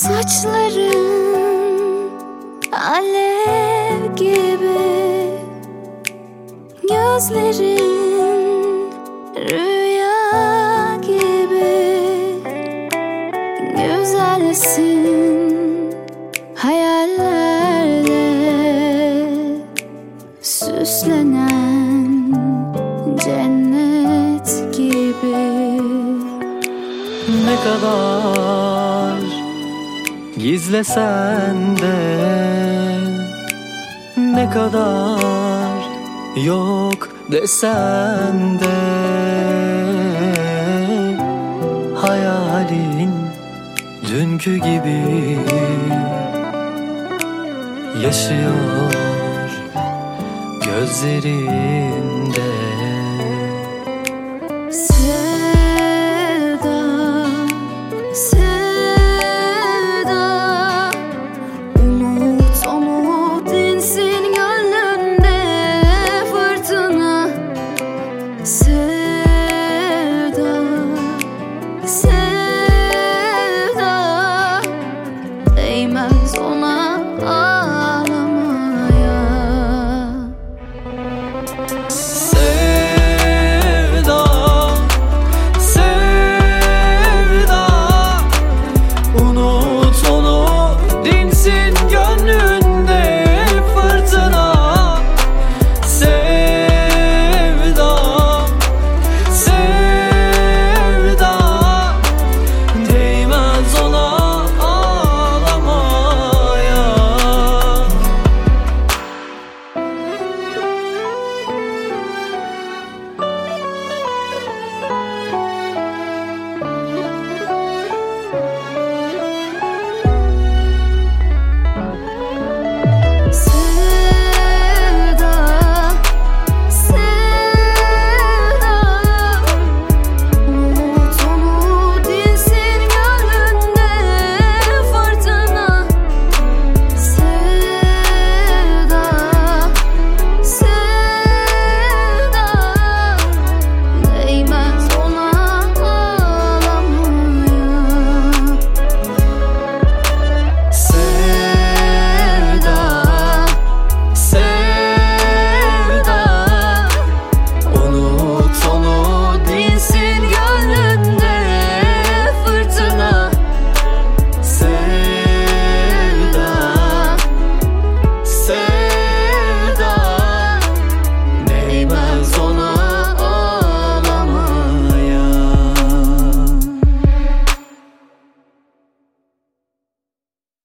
Saçların alev gibi Gözlerin rüya gibi. Güzelsin hayallerle Süslenen cennet gibi. Ne kadar gizlesen de Ne kadar yok desen de Hayalin dünkü gibi Yaşıyor. Gözlerim